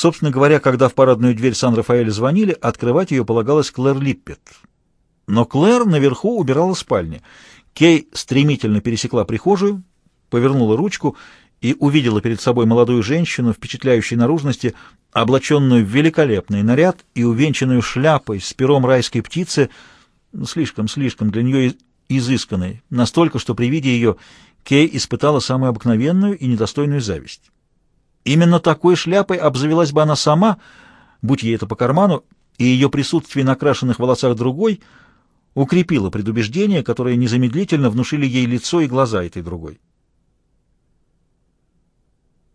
Собственно говоря, когда в парадную дверь Сан-Рафаэля звонили, открывать ее полагалось Клэр Липпет. Но Клэр наверху убирала спальни. Кей стремительно пересекла прихожую, повернула ручку и увидела перед собой молодую женщину впечатляющей наружности, облаченную в великолепный наряд и увенчанную шляпой с пером райской птицы, слишком-слишком для нее изысканной, настолько, что при виде ее Кей испытала самую обыкновенную и недостойную зависть. Именно такой шляпой обзавелась бы она сама, будь ей это по карману, и ее присутствие на крашенных волосах другой укрепило предубеждение, которое незамедлительно внушили ей лицо и глаза этой другой.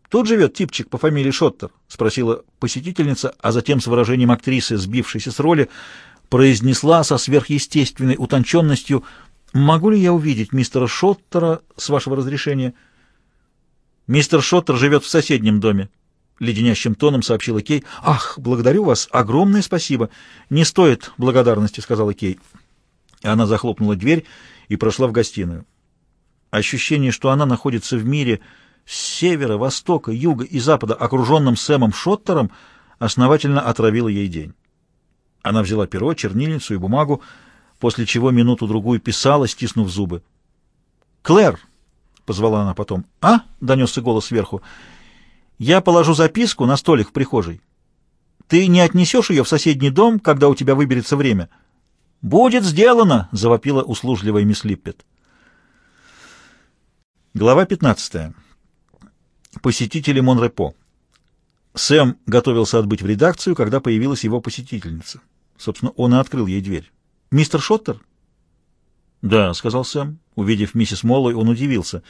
«Тут живет типчик по фамилии Шоттер?» — спросила посетительница, а затем с выражением актрисы, сбившейся с роли, произнесла со сверхъестественной утонченностью «Могу ли я увидеть мистера Шоттера с вашего разрешения?» «Мистер Шоттер живет в соседнем доме», — леденящим тоном сообщила Кей. «Ах, благодарю вас, огромное спасибо. Не стоит благодарности», — сказала Кей. Она захлопнула дверь и прошла в гостиную. Ощущение, что она находится в мире с севера, востока, юга и запада, окруженным Сэмом Шоттером, основательно отравило ей день. Она взяла перо, чернильницу и бумагу, после чего минуту-другую писала, стиснув зубы. «Клэр!» — позвала она потом. «А?» — донесся голос сверху. «Я положу записку на столик в прихожей. Ты не отнесешь ее в соседний дом, когда у тебя выберется время?» «Будет сделано!» — завопила услужливая мисс Липпет. Глава 15. Посетители Монрепо. Сэм готовился отбыть в редакцию, когда появилась его посетительница. Собственно, он и открыл ей дверь. «Мистер Шоттер?» «Да», — сказал Сэм. Увидев миссис Моллой, он удивился.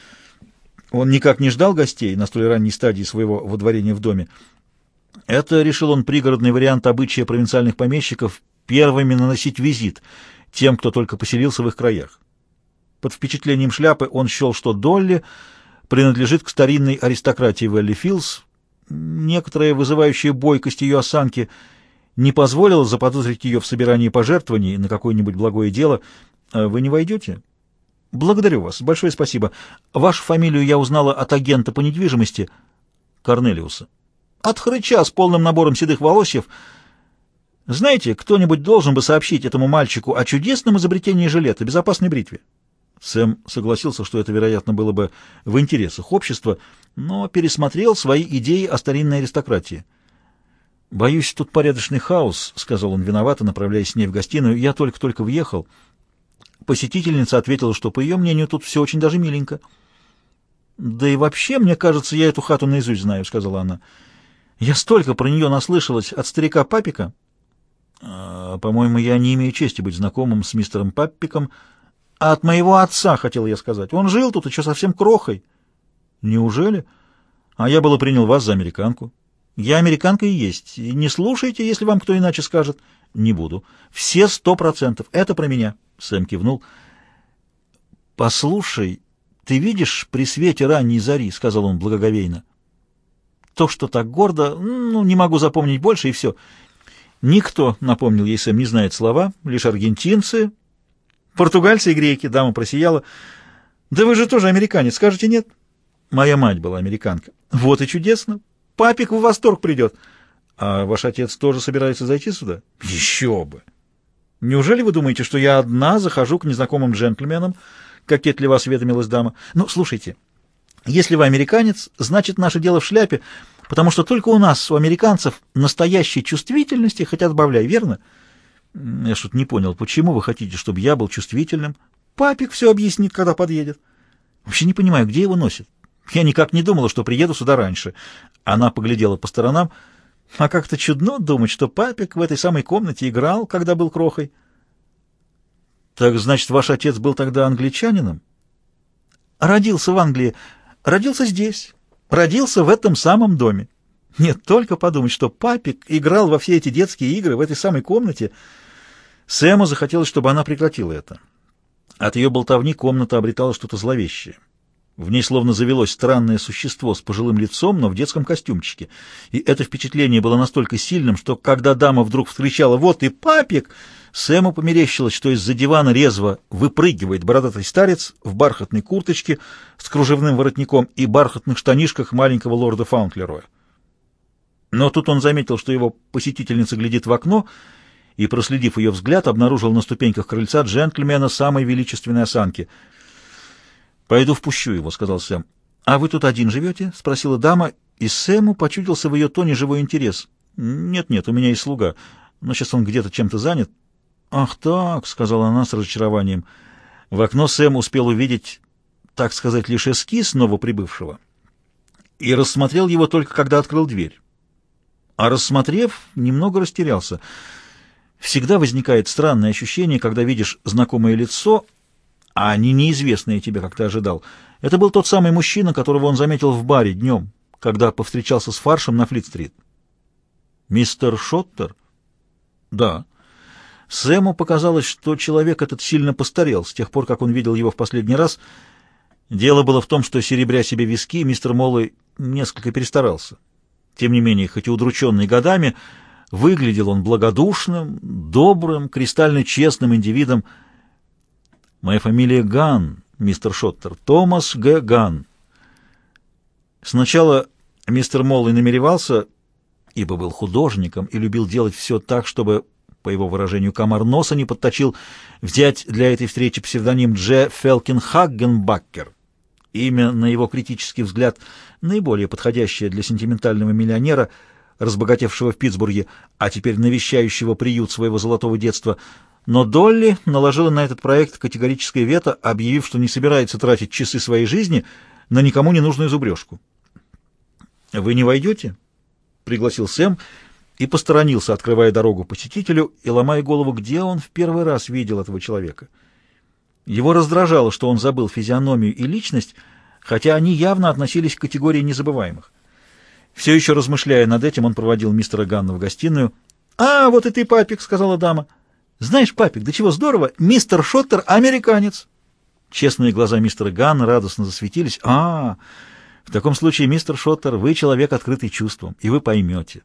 Он никак не ждал гостей на столь ранней стадии своего водворения в доме. Это, решил он, пригородный вариант обычая провинциальных помещиков первыми наносить визит тем, кто только поселился в их краях. Под впечатлением шляпы он счел, что Долли принадлежит к старинной аристократии Вэлли Филс. Некоторая вызывающая бойкость ее осанки не позволила заподозрить ее в собирании пожертвований на какое-нибудь благое дело. «А «Вы не войдете?» «Благодарю вас. Большое спасибо. Вашу фамилию я узнала от агента по недвижимости Корнелиуса. От хрыча с полным набором седых волосьев. Знаете, кто-нибудь должен бы сообщить этому мальчику о чудесном изобретении жилета, безопасной бритве». Сэм согласился, что это, вероятно, было бы в интересах общества, но пересмотрел свои идеи о старинной аристократии. «Боюсь, тут порядочный хаос», — сказал он виновато, направляясь с ней в гостиную. «Я только-только въехал». Посетительница ответила, что, по ее мнению, тут все очень даже миленько. «Да и вообще, мне кажется, я эту хату наизусть знаю», — сказала она. «Я столько про нее наслышалась от старика Папика». «А, «По-моему, я не имею чести быть знакомым с мистером Папиком. А от моего отца, хотел я сказать. Он жил тут еще совсем крохой». «Неужели? А я было принял вас за американку». «Я американка и есть. Не слушайте, если вам кто иначе скажет». «Не буду. Все сто процентов. Это про меня». Сэм кивнул. «Послушай, ты видишь при свете ранней зари», — сказал он благоговейно. «То, что так гордо, ну, не могу запомнить больше, и все. Никто, — напомнил ей Сэм, — не знает слова, лишь аргентинцы, португальцы и греки». Дама просияла. «Да вы же тоже американец, скажете нет?» «Моя мать была американка». «Вот и чудесно. Папик в восторг придет». «А ваш отец тоже собирается зайти сюда?» «Еще бы!» Неужели вы думаете, что я одна захожу к незнакомым джентльменам?» — кокетливо осведомилась дама. «Ну, слушайте, если вы американец, значит, наше дело в шляпе, потому что только у нас, у американцев, настоящей чувствительности хоть отбавляй, верно?» «Я что-то не понял, почему вы хотите, чтобы я был чувствительным?» «Папик все объяснит, когда подъедет». «Вообще не понимаю, где его носит?» «Я никак не думала, что приеду сюда раньше». Она поглядела по сторонам. А как-то чудно думать, что папик в этой самой комнате играл, когда был крохой. Так значит, ваш отец был тогда англичанином? Родился в Англии, родился здесь, родился в этом самом доме. Нет, только подумать, что папик играл во все эти детские игры в этой самой комнате. Сэму захотелось, чтобы она прекратила это. От ее болтовни комната обретала что-то зловещее. В ней словно завелось странное существо с пожилым лицом, но в детском костюмчике. И это впечатление было настолько сильным, что когда дама вдруг вскричала «Вот и папик!», Сэму померещилось, что из-за дивана резво выпрыгивает бородатый старец в бархатной курточке с кружевным воротником и бархатных штанишках маленького лорда Фаунтлероя. Но тут он заметил, что его посетительница глядит в окно, и, проследив ее взгляд, обнаружил на ступеньках крыльца джентльмена самой величественной осанки. «Пойду впущу его», — сказал Сэм. «А вы тут один живете?» — спросила дама, и Сэму почудился в ее тоне живой интерес. «Нет-нет, у меня есть слуга, но сейчас он где-то чем-то занят». «Ах так», — сказала она с разочарованием. В окно Сэм успел увидеть, так сказать, лишь эскиз новоприбывшего и рассмотрел его только когда открыл дверь. А рассмотрев, немного растерялся. Всегда возникает странное ощущение, когда видишь знакомое лицо, а не неизвестное тебе, как ты ожидал. Это был тот самый мужчина, которого он заметил в баре днем, когда повстречался с Фаршем на Флит-стрит. «Мистер Шоттер?» «Да». Сэму показалось, что человек этот сильно постарел с тех пор, как он видел его в последний раз. Дело было в том, что, серебря себе виски, мистер Моллой несколько перестарался. Тем не менее, хоть и удрученный годами, выглядел он благодушным, добрым, кристально честным индивидом. «Моя фамилия Ган, мистер Шоттер, Томас Г. Ган». Сначала мистер Моллой намеревался, ибо был художником и любил делать все так, чтобы, по его выражению, комар носа не подточил, взять для этой встречи псевдоним Дж. Фелкин Хаггенбаккер. Имя, на его критический взгляд, наиболее подходящее для сентиментального миллионера, разбогатевшего в Питтсбурге, а теперь навещающего приют своего золотого детства. Но Долли наложила на этот проект категорическое вето, объявив, что не собирается тратить часы своей жизни на никому не нужную зубрежку. «Вы не войдете?» — пригласил Сэм и посторонился, открывая дорогу посетителю и ломая голову, где он в первый раз видел этого человека. Его раздражало, что он забыл физиономию и личность, хотя они явно относились к категории незабываемых. Все еще размышляя над этим, он проводил мистера Ганна в гостиную. «А, вот и ты, папик», — сказала дама. «Знаешь, папик, да чего здорово, мистер Шоттер — американец». Честные глаза мистера Ганна радостно засветились. «А, в таком случае, мистер Шоттер, вы человек, открытый чувством, и вы поймете.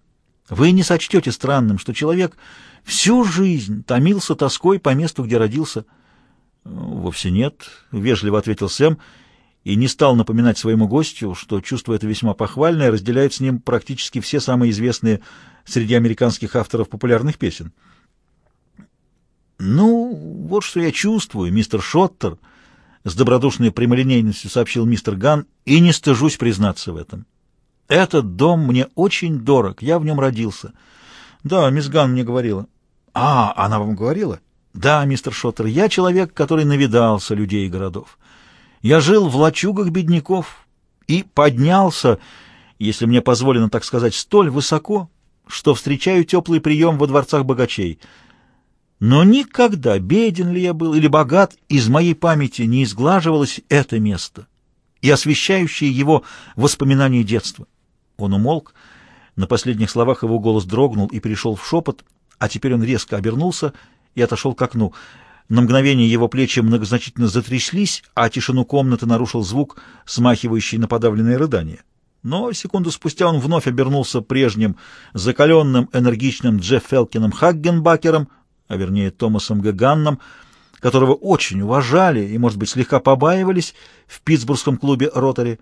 Вы не сочтете странным, что человек всю жизнь томился тоской по месту, где родился». «Вовсе нет», — вежливо ответил Сэм, и не стал напоминать своему гостю, что чувство это весьма похвальное, разделяют с ним практически все самые известные среди американских авторов популярных песен. «Ну, вот что я чувствую, мистер Шоттер», — с добродушной прямолинейностью сообщил мистер Ган, и не стыжусь признаться в этом. «Этот дом мне очень дорог, я в нем родился». «Да, мисс Ган мне говорила». «А, она вам говорила?» «Да, мистер Шоттер, я человек, который навидался людей и городов. Я жил в лачугах бедняков и поднялся, если мне позволено так сказать, столь высоко, что встречаю теплый прием во дворцах богачей. Но никогда, беден ли я был или богат, из моей памяти не изглаживалось это место и освещающее его воспоминания детства. Он умолк, на последних словах его голос дрогнул и перешел в шепот, а теперь он резко обернулся и отошел к окну. На мгновение его плечи многозначительно затряслись, а тишину комнаты нарушил звук, смахивающий на подавленное рыдание. Но секунду спустя он вновь обернулся прежним, закаленным, энергичным Джефф Фелкином Хаггенбакером, а вернее Томасом Гаганном, которого очень уважали и, может быть, слегка побаивались в питтсбургском клубе «Ротари».